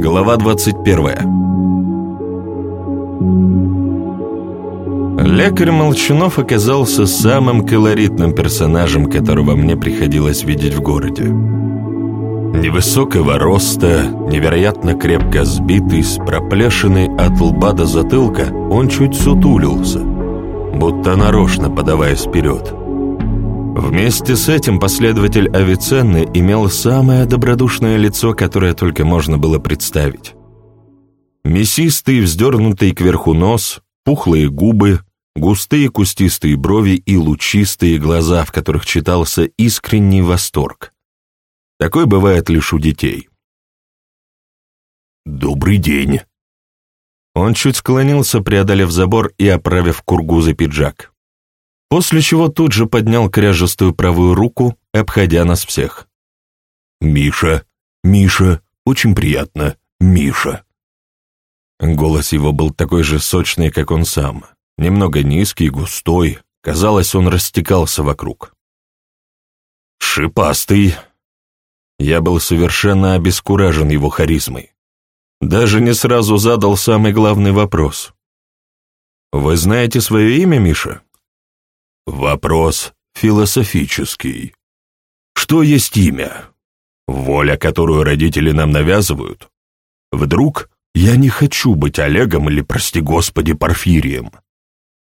Глава 21 Лекарь Молчанов оказался самым колоритным персонажем, которого мне приходилось видеть в городе. Невысокого роста, невероятно крепко сбитый, с проплешиной от лба до затылка, он чуть сутулился, будто нарочно подаваясь вперед. Вместе с этим последователь Авиценны имел самое добродушное лицо, которое только можно было представить. Мясистый, вздернутый кверху нос, пухлые губы, густые кустистые брови и лучистые глаза, в которых читался искренний восторг. Такой бывает лишь у детей. «Добрый день!» Он чуть склонился, преодолев забор и оправив кургузы пиджак. После чего тут же поднял кряжестую правую руку, обходя нас всех. «Миша, Миша, очень приятно, Миша!» Голос его был такой же сочный, как он сам, немного низкий, густой, казалось, он растекался вокруг. «Шипастый!» Я был совершенно обескуражен его харизмой. Даже не сразу задал самый главный вопрос. «Вы знаете свое имя, Миша?» Вопрос философический. Что есть имя? Воля, которую родители нам навязывают? Вдруг я не хочу быть Олегом или, прости господи, Порфирием?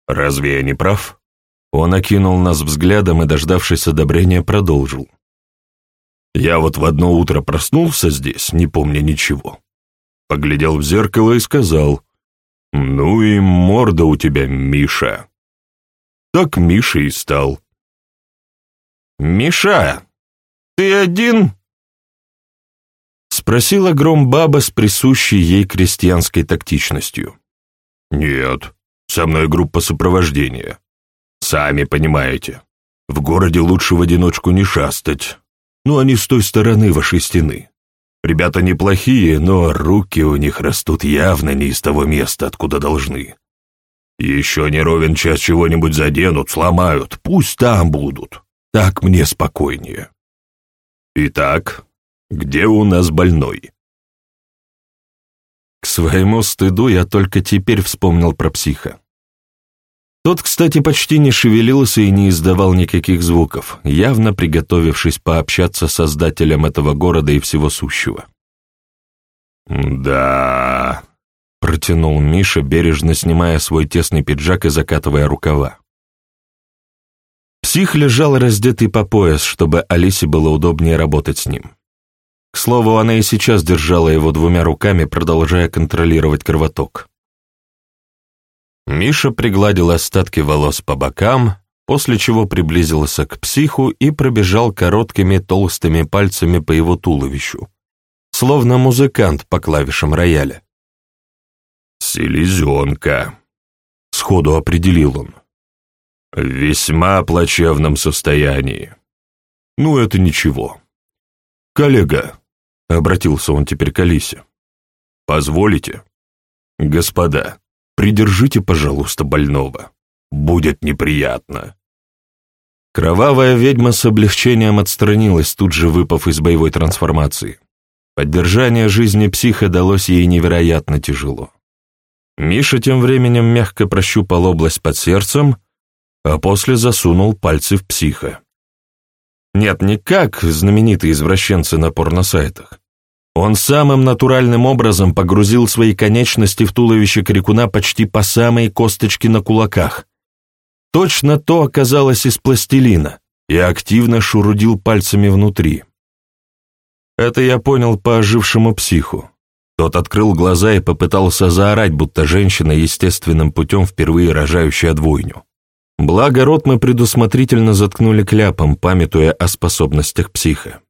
Разве я не прав? Он окинул нас взглядом и, дождавшись одобрения, продолжил. Я вот в одно утро проснулся здесь, не помня ничего. Поглядел в зеркало и сказал, «Ну и морда у тебя, Миша». Так Миша и стал. «Миша, ты один?» Спросила Громбаба с присущей ей крестьянской тактичностью. «Нет, со мной группа сопровождения. Сами понимаете, в городе лучше в одиночку не шастать, ну, они с той стороны вашей стены. Ребята неплохие, но руки у них растут явно не из того места, откуда должны. Еще не ровен час чего-нибудь заденут, сломают, пусть там будут. Так мне спокойнее. Итак, где у нас больной? К своему стыду я только теперь вспомнил про психа. Тот, кстати, почти не шевелился и не издавал никаких звуков, явно приготовившись пообщаться с создателем этого города и всего сущего. «Да...» — протянул Миша, бережно снимая свой тесный пиджак и закатывая рукава. Псих лежал раздетый по пояс, чтобы Алисе было удобнее работать с ним. К слову, она и сейчас держала его двумя руками, продолжая контролировать кровоток. Миша пригладил остатки волос по бокам, после чего приблизился к психу и пробежал короткими толстыми пальцами по его туловищу, словно музыкант по клавишам рояля. «Селезенка», — сходу определил он. «В весьма плачевном состоянии. Ну, это ничего. Коллега», — обратился он теперь к Алисе, — «позволите?» «Господа, Придержите, пожалуйста, больного. Будет неприятно». Кровавая ведьма с облегчением отстранилась, тут же выпав из боевой трансформации. Поддержание жизни психа далось ей невероятно тяжело. Миша тем временем мягко прощупал область под сердцем, а после засунул пальцы в психа. Нет, не как знаменитые извращенцы на порносайтах, он самым натуральным образом погрузил свои конечности в туловище крикуна почти по самой косточке на кулаках. Точно то оказалось из пластилина и активно шурудил пальцами внутри. Это я понял по ожившему психу. Тот открыл глаза и попытался заорать, будто женщина естественным путем впервые рожающая двойню. Благо, рот мы предусмотрительно заткнули кляпом, памятуя о способностях психа.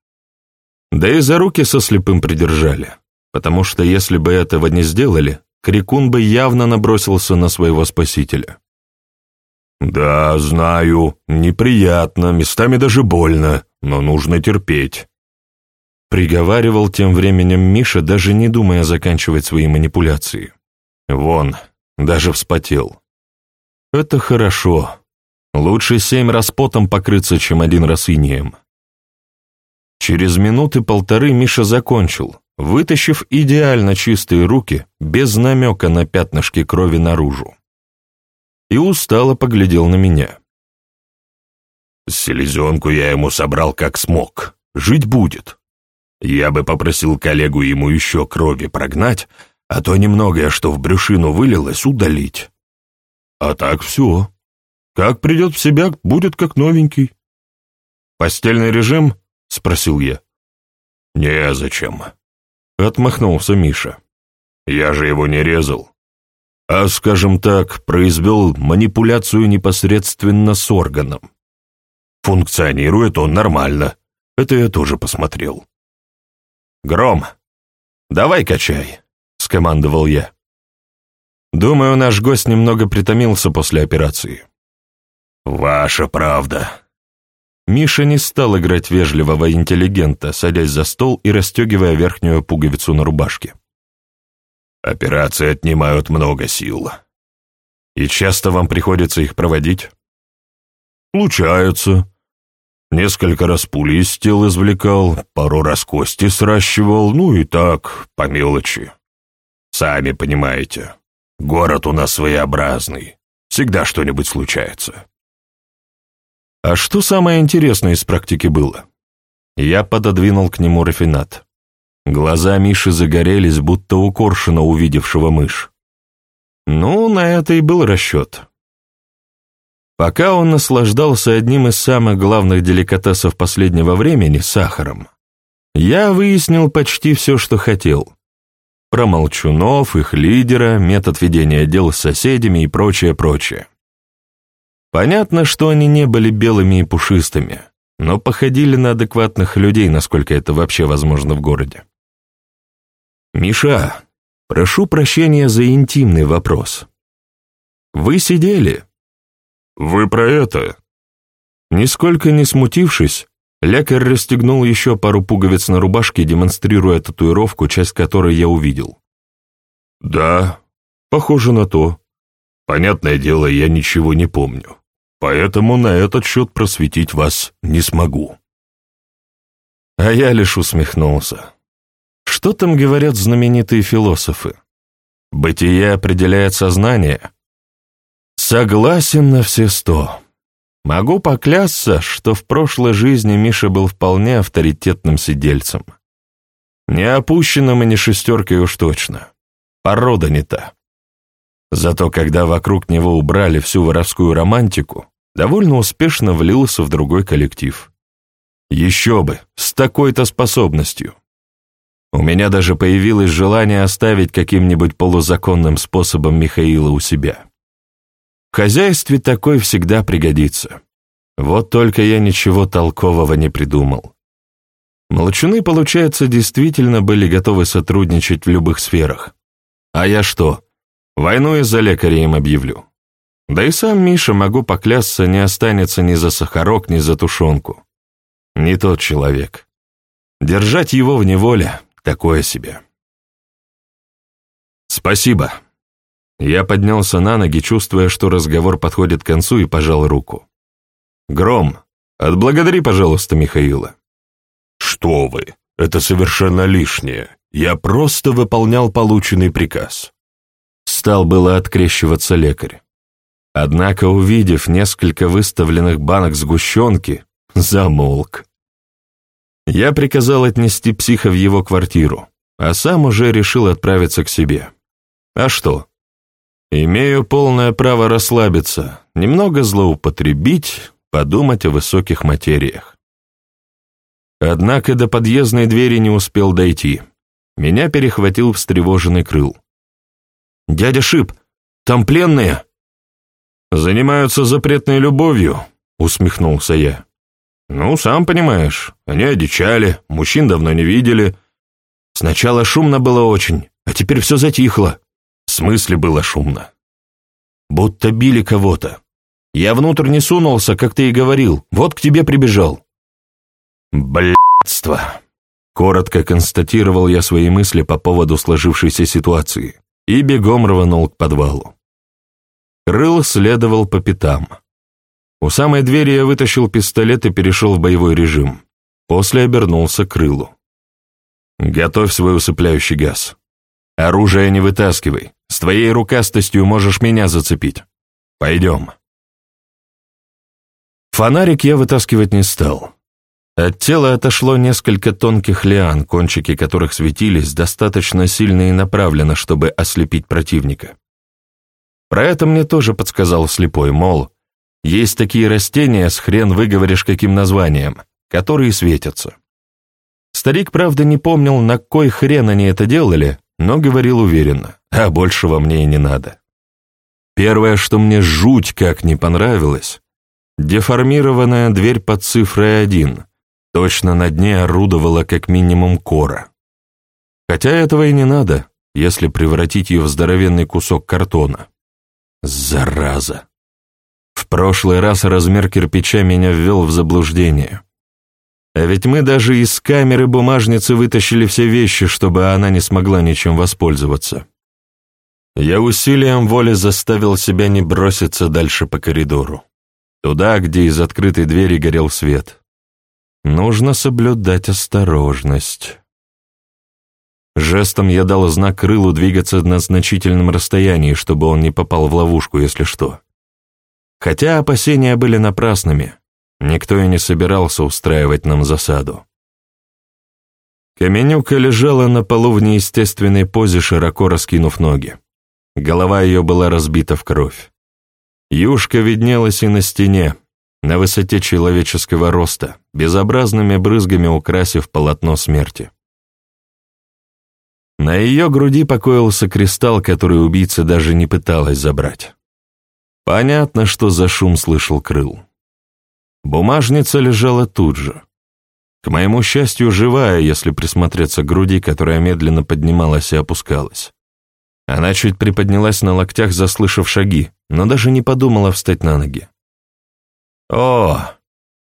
Да и за руки со слепым придержали, потому что если бы этого не сделали, Крикун бы явно набросился на своего спасителя. «Да, знаю, неприятно, местами даже больно, но нужно терпеть», приговаривал тем временем Миша, даже не думая заканчивать свои манипуляции. Вон, даже вспотел. «Это хорошо. Лучше семь раз потом покрыться, чем один раз инеем». Через минуты полторы Миша закончил, вытащив идеально чистые руки, без намека на пятнышки крови наружу. И устало поглядел на меня. Селезенку я ему собрал как смог. Жить будет. Я бы попросил коллегу ему еще крови прогнать, а то немногое, что в брюшину вылилось, удалить. А так все. Как придет в себя, будет как новенький. «Постельный режим?» — спросил я. «Незачем», — отмахнулся Миша. «Я же его не резал. А, скажем так, произвел манипуляцию непосредственно с органом. Функционирует он нормально. Это я тоже посмотрел. «Гром, давай качай», — скомандовал я. Думаю, наш гость немного притомился после операции. «Ваша правда». Миша не стал играть вежливого интеллигента, садясь за стол и расстегивая верхнюю пуговицу на рубашке. «Операции отнимают много сил. И часто вам приходится их проводить?» «Случаются. Несколько раз пули из тел извлекал, пару раз кости сращивал, ну и так, по мелочи. Сами понимаете, город у нас своеобразный, всегда что-нибудь случается. А что самое интересное из практики было? Я пододвинул к нему рафинат. Глаза Миши загорелись, будто у коршуна, увидевшего мышь. Ну, на это и был расчет. Пока он наслаждался одним из самых главных деликатесов последнего времени – сахаром, я выяснил почти все, что хотел. Про молчунов, их лидера, метод ведения дел с соседями и прочее-прочее. Понятно, что они не были белыми и пушистыми, но походили на адекватных людей, насколько это вообще возможно в городе. «Миша, прошу прощения за интимный вопрос. Вы сидели, «Вы про это?» Нисколько не смутившись, лекарь расстегнул еще пару пуговиц на рубашке, демонстрируя татуировку, часть которой я увидел. «Да, похоже на то. Понятное дело, я ничего не помню, поэтому на этот счет просветить вас не смогу». А я лишь усмехнулся. Что там говорят знаменитые философы? Бытие определяет сознание, Согласен на все сто. Могу поклясться, что в прошлой жизни Миша был вполне авторитетным сидельцем. Не опущенным и не шестеркой уж точно. Порода не та. Зато когда вокруг него убрали всю воровскую романтику, довольно успешно влился в другой коллектив. Еще бы, с такой-то способностью. У меня даже появилось желание оставить каким-нибудь полузаконным способом Михаила у себя. В хозяйстве такой всегда пригодится. Вот только я ничего толкового не придумал. Молчуны, получается, действительно были готовы сотрудничать в любых сферах. А я что, войну из-за лекаря им объявлю? Да и сам Миша, могу поклясться, не останется ни за сахарок, ни за тушенку. Не тот человек. Держать его в неволе — такое себе. «Спасибо», я поднялся на ноги, чувствуя, что разговор подходит к концу, и пожал руку. «Гром, отблагодари, пожалуйста, Михаила». «Что вы, это совершенно лишнее. Я просто выполнял полученный приказ». Стал было открещиваться лекарь. Однако, увидев несколько выставленных банок сгущенки, замолк. Я приказал отнести психа в его квартиру, а сам уже решил отправиться к себе. А что? Имею полное право расслабиться, немного злоупотребить, подумать о высоких материях. Однако до подъездной двери не успел дойти. Меня перехватил встревоженный крыл. «Дядя Шип, там пленные!» «Занимаются запретной любовью», — усмехнулся я. «Ну, сам понимаешь, они одичали, мужчин давно не видели. Сначала шумно было очень, а теперь все затихло. Смысле было шумно? Будто били кого-то. Я внутрь не сунулся, как ты и говорил. Вот к тебе прибежал. Блядство. Коротко констатировал я свои мысли по поводу сложившейся ситуации и бегом рванул к подвалу. Крыл следовал по пятам. У самой двери я вытащил пистолет и перешел в боевой режим. После обернулся к Крылу. Готовь свой усыпляющий газ. Оружие не вытаскивай. С твоей рукастостью можешь меня зацепить. Пойдем. Фонарик я вытаскивать не стал. От тела отошло несколько тонких лиан, кончики которых светились достаточно сильно и направленно, чтобы ослепить противника. Про это мне тоже подсказал слепой, мол, есть такие растения, с хрен выговоришь каким названием, которые светятся. Старик, правда, не помнил, на кой хрен они это делали, но говорил уверенно, а большего мне и не надо. Первое, что мне жуть как не понравилось, деформированная дверь под цифрой 1, точно на дне орудовала как минимум кора. Хотя этого и не надо, если превратить ее в здоровенный кусок картона. Зараза! В прошлый раз размер кирпича меня ввел в заблуждение. А ведь мы даже из камеры бумажницы вытащили все вещи, чтобы она не смогла ничем воспользоваться. Я усилием воли заставил себя не броситься дальше по коридору. Туда, где из открытой двери горел свет. Нужно соблюдать осторожность. Жестом я дал знак крылу двигаться на значительном расстоянии, чтобы он не попал в ловушку, если что. Хотя опасения были напрасными. Никто и не собирался устраивать нам засаду. Каменюка лежала на полу в неестественной позе, широко раскинув ноги. Голова ее была разбита в кровь. Юшка виднелась и на стене, на высоте человеческого роста, безобразными брызгами украсив полотно смерти. На ее груди покоился кристалл, который убийца даже не пыталась забрать. Понятно, что за шум слышал крыл. Бумажница лежала тут же. К моему счастью, живая, если присмотреться к груди, которая медленно поднималась и опускалась. Она чуть приподнялась на локтях, заслышав шаги, но даже не подумала встать на ноги. «О,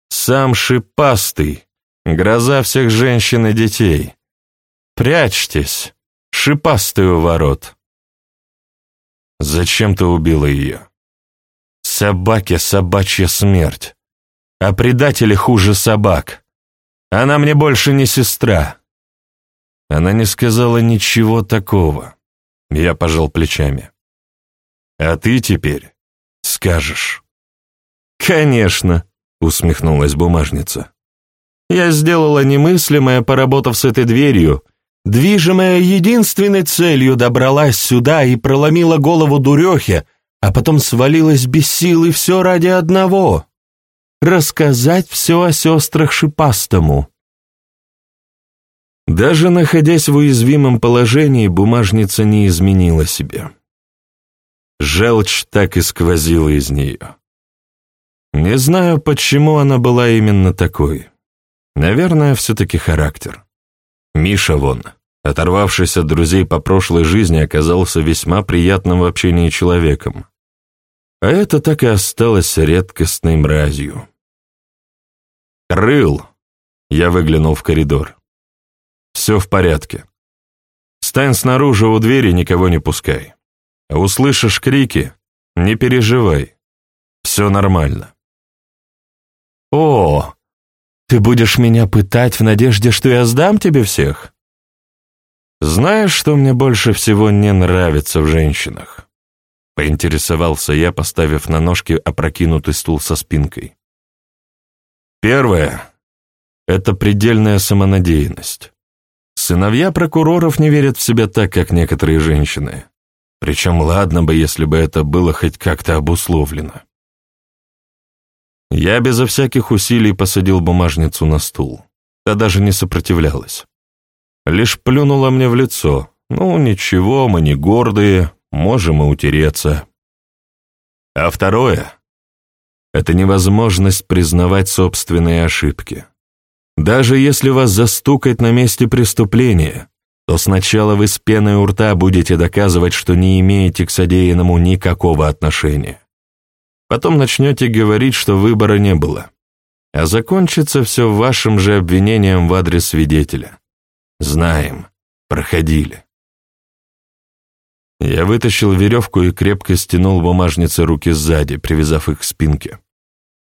сам шипастый, гроза всех женщин и детей! Прячьтесь, шипастый у ворот!» «Зачем ты убила ее?» «Собаке собачья смерть!» А предатели хуже собак. Она мне больше не сестра». Она не сказала ничего такого. Я пожал плечами. «А ты теперь скажешь». «Конечно», — усмехнулась бумажница. «Я сделала немыслимое, поработав с этой дверью, движимая единственной целью добралась сюда и проломила голову дурехе, а потом свалилась без сил, и все ради одного рассказать все о сестрах Шипастому. Даже находясь в уязвимом положении, бумажница не изменила себе. Желчь так и сквозила из нее. Не знаю, почему она была именно такой. Наверное, все-таки характер. Миша вон, оторвавшись от друзей по прошлой жизни, оказался весьма приятным в общении человеком. А это так и осталось редкостной мразью. «Крыл!» Я выглянул в коридор. «Все в порядке. Стань снаружи у двери, никого не пускай. А услышишь крики, не переживай. Все нормально». «О, ты будешь меня пытать в надежде, что я сдам тебе всех?» «Знаешь, что мне больше всего не нравится в женщинах?» Поинтересовался я, поставив на ножки опрокинутый стул со спинкой. Первое — это предельная самонадеянность. Сыновья прокуроров не верят в себя так, как некоторые женщины. Причем ладно бы, если бы это было хоть как-то обусловлено. Я безо всяких усилий посадил бумажницу на стул. Та даже не сопротивлялась. Лишь плюнула мне в лицо. Ну, ничего, мы не гордые, можем и утереться. А второе это невозможность признавать собственные ошибки. Даже если вас застукать на месте преступления, то сначала вы с пеной у рта будете доказывать, что не имеете к содеянному никакого отношения. Потом начнете говорить, что выбора не было. А закончится все вашим же обвинением в адрес свидетеля. Знаем, проходили. Я вытащил веревку и крепко стянул бумажнице руки сзади, привязав их к спинке.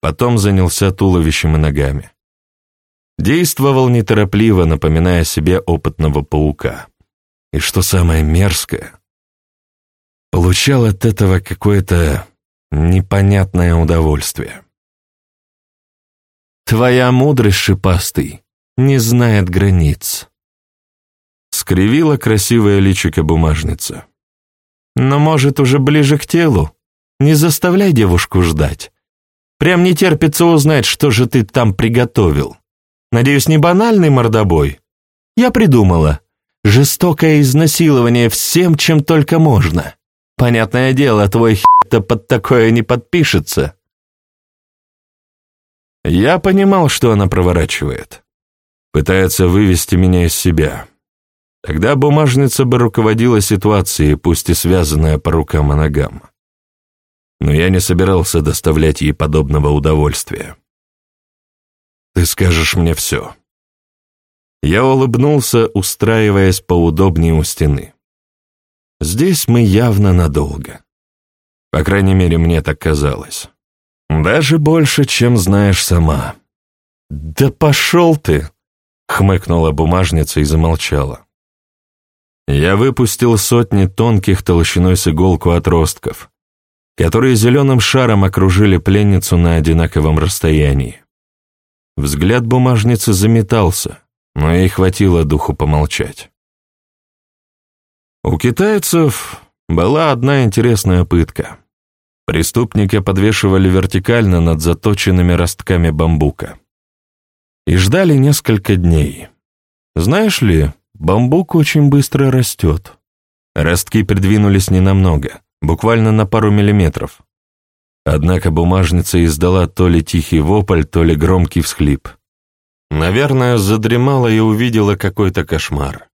Потом занялся туловищем и ногами. Действовал неторопливо, напоминая себе опытного паука. И что самое мерзкое, получал от этого какое-то непонятное удовольствие. «Твоя мудрость, шипастый, не знает границ», — скривила красивое личико бумажница. «Но, может, уже ближе к телу? Не заставляй девушку ждать. Прям не терпится узнать, что же ты там приготовил. Надеюсь, не банальный мордобой? Я придумала. Жестокое изнасилование всем, чем только можно. Понятное дело, твой хи-то под такое не подпишется. Я понимал, что она проворачивает. Пытается вывести меня из себя. Тогда бумажница бы руководила ситуацией, пусть и связанная по рукам и ногам. Но я не собирался доставлять ей подобного удовольствия. Ты скажешь мне все. Я улыбнулся, устраиваясь поудобнее у стены. Здесь мы явно надолго. По крайней мере, мне так казалось. Даже больше, чем знаешь сама. «Да пошел ты!» — хмыкнула бумажница и замолчала. Я выпустил сотни тонких толщиной с иголку отростков, которые зеленым шаром окружили пленницу на одинаковом расстоянии. Взгляд бумажницы заметался, но ей хватило духу помолчать. У китайцев была одна интересная пытка. Преступника подвешивали вертикально над заточенными ростками бамбука. И ждали несколько дней. Знаешь ли, бамбук очень быстро растет. Ростки придвинулись ненамного, буквально на пару миллиметров, Однако бумажница издала то ли тихий вопль, то ли громкий всхлип. Наверное, задремала и увидела какой-то кошмар.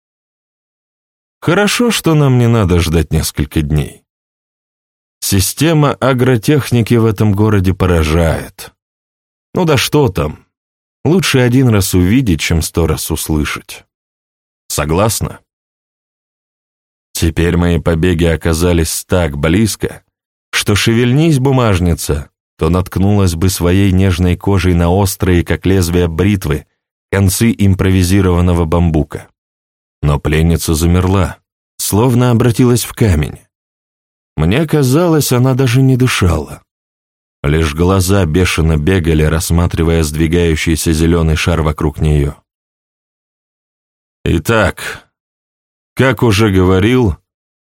Хорошо, что нам не надо ждать несколько дней. Система агротехники в этом городе поражает. Ну да что там, лучше один раз увидеть, чем сто раз услышать. Согласна? Теперь мои побеги оказались так близко, что шевельнись, бумажница, то наткнулась бы своей нежной кожей на острые, как лезвие бритвы, концы импровизированного бамбука. Но пленница замерла, словно обратилась в камень. Мне казалось, она даже не дышала. Лишь глаза бешено бегали, рассматривая сдвигающийся зеленый шар вокруг нее. Итак, как уже говорил,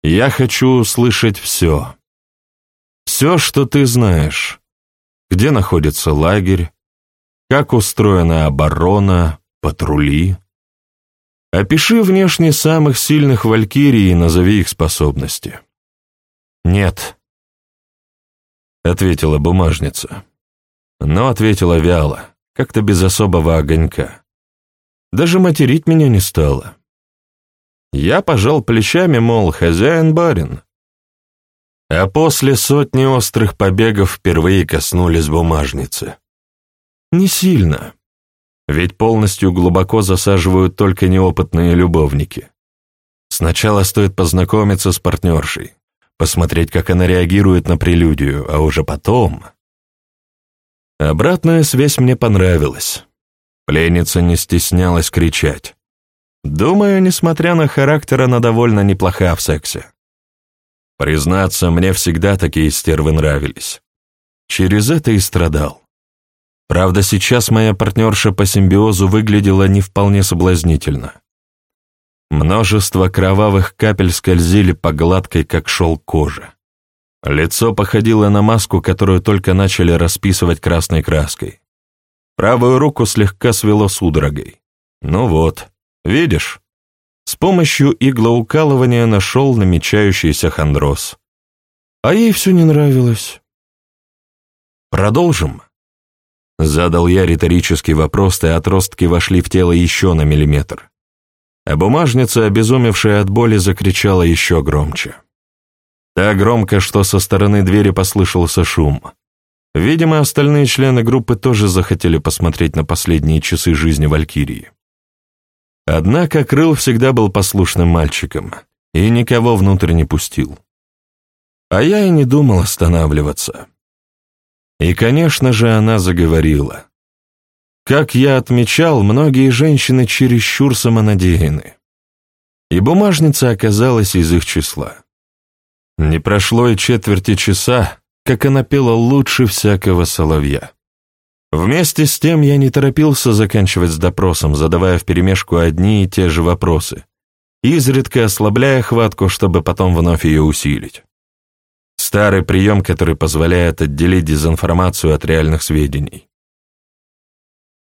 я хочу услышать все. Все, что ты знаешь. Где находится лагерь, как устроена оборона, патрули. Опиши внешне самых сильных валькирий и назови их способности. Нет, ответила бумажница. Но ответила вяло, как-то без особого огонька. Даже материть меня не стала. Я пожал плечами, мол, хозяин-барин. А после сотни острых побегов впервые коснулись бумажницы. Не сильно, ведь полностью глубоко засаживают только неопытные любовники. Сначала стоит познакомиться с партнершей, посмотреть, как она реагирует на прелюдию, а уже потом... Обратная связь мне понравилась. Пленница не стеснялась кричать. Думаю, несмотря на характер, она довольно неплоха в сексе. Признаться, мне всегда такие стервы нравились. Через это и страдал. Правда, сейчас моя партнерша по симбиозу выглядела не вполне соблазнительно. Множество кровавых капель скользили по гладкой, как шел коже. Лицо походило на маску, которую только начали расписывать красной краской. Правую руку слегка свело судорогой. Ну вот, видишь? С помощью иглоукалывания нашел намечающийся хондроз. А ей все не нравилось. «Продолжим?» Задал я риторический вопрос, и отростки вошли в тело еще на миллиметр. А бумажница, обезумевшая от боли, закричала еще громче. Так громко, что со стороны двери послышался шум. Видимо, остальные члены группы тоже захотели посмотреть на последние часы жизни Валькирии. Однако Крыл всегда был послушным мальчиком и никого внутрь не пустил. А я и не думал останавливаться. И, конечно же, она заговорила. Как я отмечал, многие женщины чересчур самонадеяны. И бумажница оказалась из их числа. Не прошло и четверти часа, как она пела лучше всякого соловья. Вместе с тем я не торопился заканчивать с допросом, задавая вперемешку одни и те же вопросы, изредка ослабляя хватку, чтобы потом вновь ее усилить. Старый прием, который позволяет отделить дезинформацию от реальных сведений.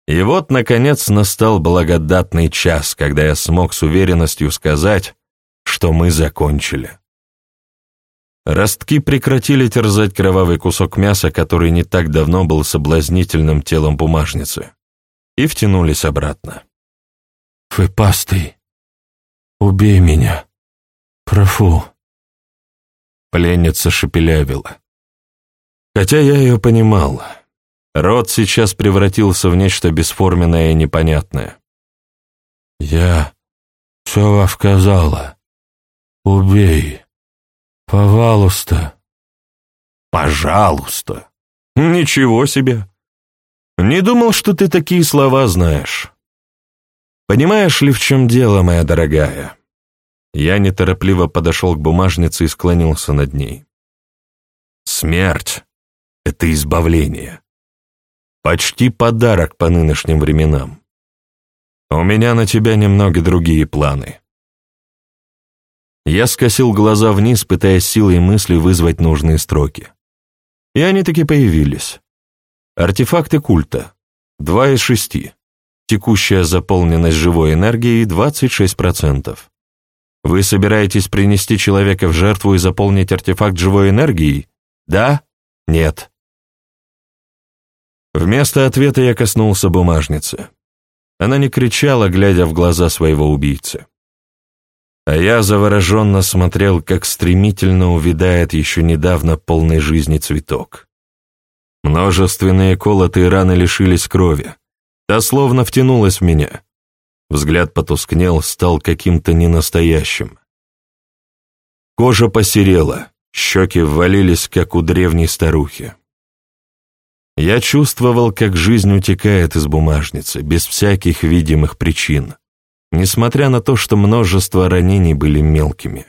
И вот, наконец, настал благодатный час, когда я смог с уверенностью сказать, что мы закончили. Ростки прекратили терзать кровавый кусок мяса, который не так давно был соблазнительным телом бумажницы, и втянулись обратно. «Фыпастый, убей меня, профу!» Пленница шепелявила. Хотя я ее понимал. Рот сейчас превратился в нечто бесформенное и непонятное. «Я все сказала. Убей!» «Пожалуйста». «Пожалуйста». Ничего себе. Не думал, что ты такие слова знаешь. Понимаешь ли, в чем дело, моя дорогая? Я неторопливо подошел к бумажнице и склонился над ней. Смерть — это избавление. Почти подарок по нынешним временам. У меня на тебя немного другие планы. Я скосил глаза вниз, пытаясь силой мысли вызвать нужные строки. И они таки появились. Артефакты культа. Два из шести. Текущая заполненность живой энергией 26%. Вы собираетесь принести человека в жертву и заполнить артефакт живой энергией? Да? Нет? Вместо ответа я коснулся бумажницы. Она не кричала, глядя в глаза своего убийцы. А я завороженно смотрел, как стремительно увядает еще недавно полной жизни цветок. Множественные колотые раны лишились крови. Та словно втянулась в меня. Взгляд потускнел, стал каким-то ненастоящим. Кожа посерела, щеки ввалились, как у древней старухи. Я чувствовал, как жизнь утекает из бумажницы, без всяких видимых причин несмотря на то, что множество ранений были мелкими.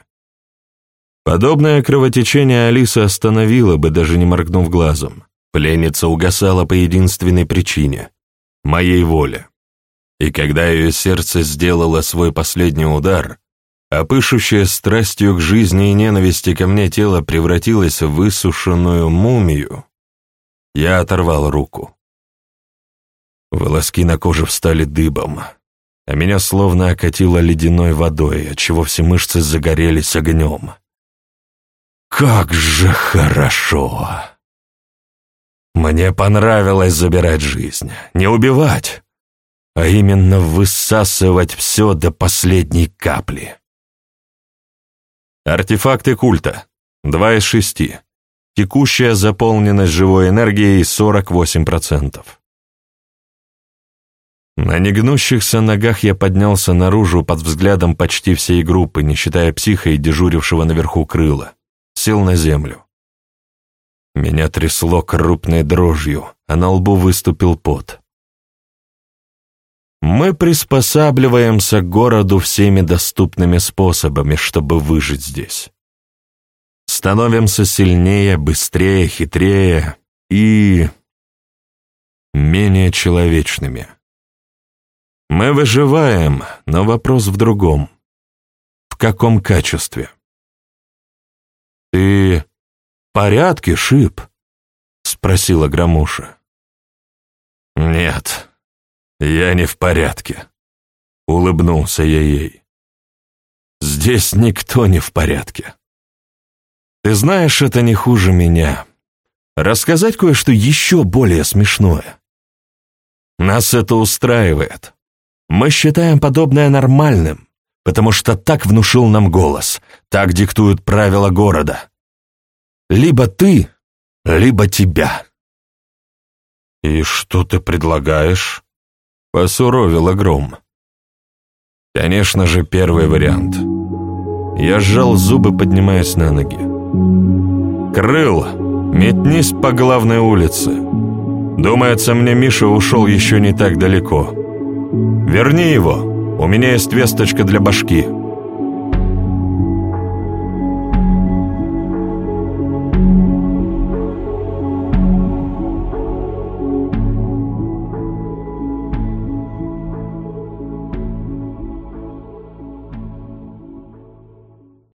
Подобное кровотечение Алиса остановила бы, даже не моргнув глазом. Пленница угасала по единственной причине — моей воле. И когда ее сердце сделало свой последний удар, а страстью к жизни и ненависти ко мне тело превратилось в высушенную мумию, я оторвал руку. Волоски на коже встали дыбом а меня словно окатило ледяной водой, отчего все мышцы загорелись огнем. Как же хорошо! Мне понравилось забирать жизнь, не убивать, а именно высасывать все до последней капли. Артефакты культа. Два из шести. Текущая заполненность живой энергией 48%. На негнущихся ногах я поднялся наружу под взглядом почти всей группы, не считая психа и дежурившего наверху крыла. Сел на землю. Меня трясло крупной дрожью, а на лбу выступил пот. Мы приспосабливаемся к городу всеми доступными способами, чтобы выжить здесь. Становимся сильнее, быстрее, хитрее и... менее человечными. Мы выживаем, но вопрос в другом. В каком качестве? «Ты в порядке, Шип?» — спросила Громуша. «Нет, я не в порядке», — улыбнулся я ей. «Здесь никто не в порядке. Ты знаешь, это не хуже меня. Рассказать кое-что еще более смешное. Нас это устраивает. Мы считаем подобное нормальным, потому что так внушил нам голос, так диктуют правила города. Либо ты, либо тебя. «И что ты предлагаешь?» — посуровил Гром. «Конечно же, первый вариант». Я сжал зубы, поднимаясь на ноги. «Крыл, метнись по главной улице. Думается, мне Миша ушел еще не так далеко. Верни его, у меня есть весточка для башки».